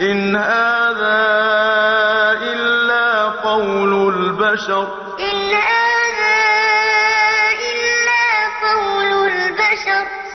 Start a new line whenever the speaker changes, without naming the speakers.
إِنْ هَٰذَا إِلَّا قَوْلُ الْبَشَرِ.
إِنْ هَٰذَا